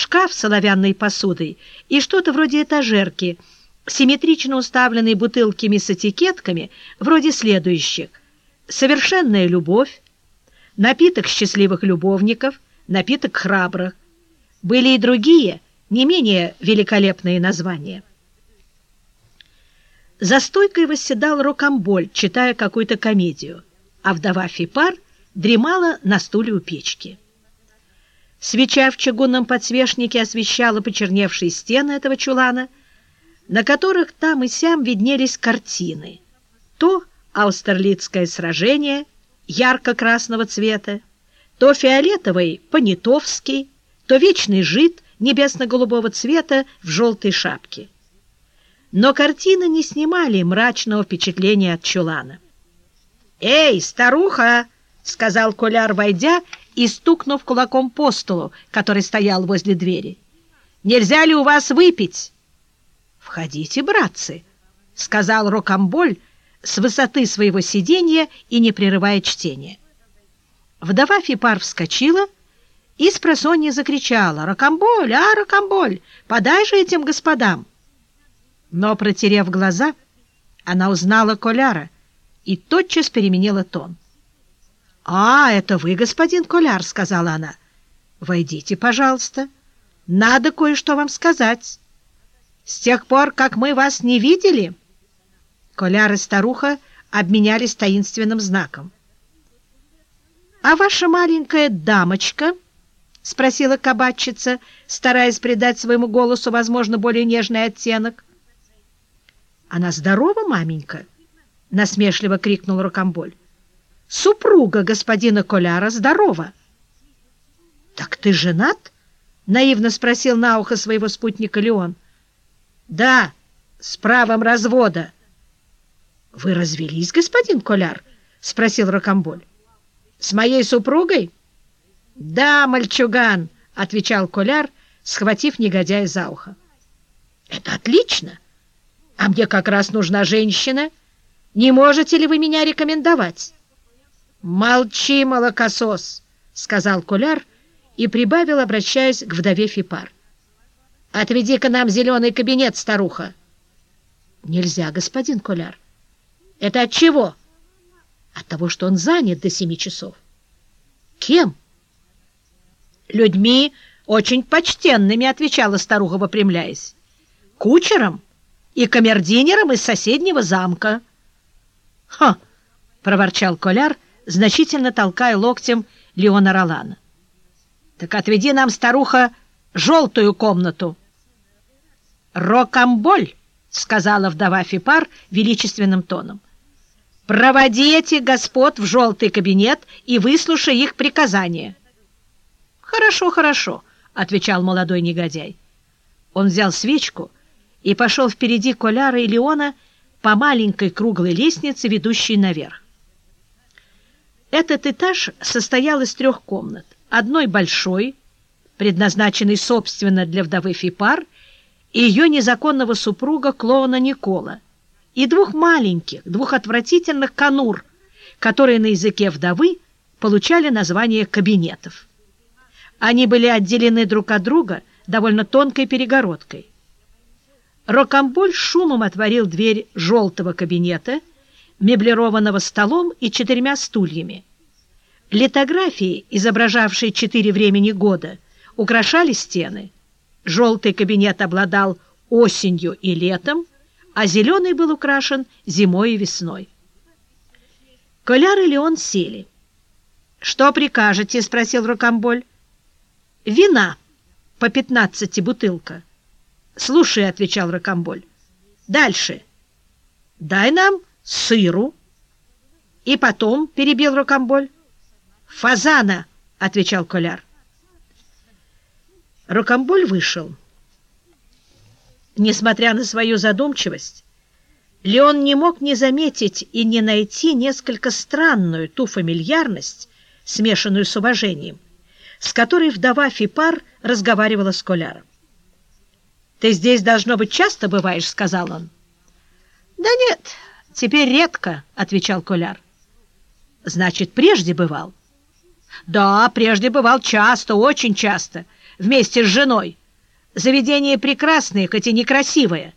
шкаф с оловянной посудой и что-то вроде этажерки, симметрично уставленной бутылками с этикетками, вроде следующих. «Совершенная любовь», «Напиток счастливых любовников», «Напиток храбрых». Были и другие, не менее великолепные названия. За стойкой восседал Рокамболь, читая какую-то комедию, а вдова Фипар дремала на стуле у печки. Свеча в чугунном подсвечнике освещала почерневшие стены этого чулана, на которых там и сям виднелись картины. То Аустерлицкое сражение ярко-красного цвета, то фиолетовый Понятовский, то вечный жид небесно-голубого цвета в желтой шапке. Но картины не снимали мрачного впечатления от чулана. «Эй, старуха!» — сказал Коляр, войдя и стукнув кулаком по столу, который стоял возле двери. «Нельзя ли у вас выпить?» «Входите, братцы», — сказал Рокамболь с высоты своего сиденья и не прерывая чтения. Вдова Фипар вскочила и с просонья закричала «Рокамболь! А, Рокамболь! Подай же этим господам!» Но, протерев глаза, она узнала Коляра и тотчас переменила тон. «А, это вы, господин Коляр», — сказала она. «Войдите, пожалуйста. Надо кое-что вам сказать. С тех пор, как мы вас не видели...» Коляр и старуха обменялись таинственным знаком. «А ваша маленькая дамочка?» — спросила кабачица, стараясь придать своему голосу, возможно, более нежный оттенок. «Она здорова, маменька?» — насмешливо крикнул Рокомболь. Супруга господина Коляра здорова. — Так ты женат? — наивно спросил на ухо своего спутника Леон. — Да, с правом развода. — Вы развелись, господин Коляр? — спросил Рокомболь. — С моей супругой? — Да, мальчуган, — отвечал Коляр, схватив негодяя за ухо. — Это отлично. А мне как раз нужна женщина. Не можете ли вы меня рекомендовать? «Молчи, молокосос!» — сказал Куляр и прибавил, обращаясь к вдове Фипар. «Отведи-ка нам зеленый кабинет, старуха!» «Нельзя, господин Куляр». «Это от чего?» «От того, что он занят до семи часов». «Кем?» «Людьми очень почтенными», — отвечала старуха, выпрямляясь. «Кучером и камердинером из соседнего замка». «Ха!» — проворчал Коляр — значительно толкая локтем Леона Ролана. «Так отведи нам, старуха, желтую комнату!» «Рокамболь!» — сказала вдова Фипар величественным тоном. «Проводи этих господ в желтый кабинет и выслушай их приказания». «Хорошо, хорошо», — отвечал молодой негодяй. Он взял свечку и пошел впереди Коляра и Леона по маленькой круглой лестнице, ведущей наверх. Этот этаж состоял из трех комнат. Одной большой, предназначенной собственно для вдовы Фипар и ее незаконного супруга клоуна Никола, и двух маленьких, двух отвратительных конур, которые на языке вдовы получали название кабинетов. Они были отделены друг от друга довольно тонкой перегородкой. Рокамболь шумом отворил дверь желтого кабинета, меблированного столом и четырьмя стульями. Литографии, изображавшие четыре времени года, украшали стены. Желтый кабинет обладал осенью и летом, а зеленый был украшен зимой и весной. Коляр и Леон сели. «Что прикажете?» — спросил Рокамболь. «Вина по пятнадцати бутылка». «Слушай», — отвечал Рокамболь. «Дальше. Дай нам сыру». «И потом», — перебил Рокамболь. «Фазана!» — отвечал Коляр. Рокомболь вышел. Несмотря на свою задумчивость, Леон не мог не заметить и не найти несколько странную ту фамильярность, смешанную с уважением, с которой вдова Фипар разговаривала с Коляром. «Ты здесь, должно быть, часто бываешь?» — сказал он. «Да нет, теперь редко», — отвечал Коляр. «Значит, прежде бывал?» «Да, прежде бывал часто, очень часто. вместе с женой. Заведение прекрасное, хоть и некрасивое.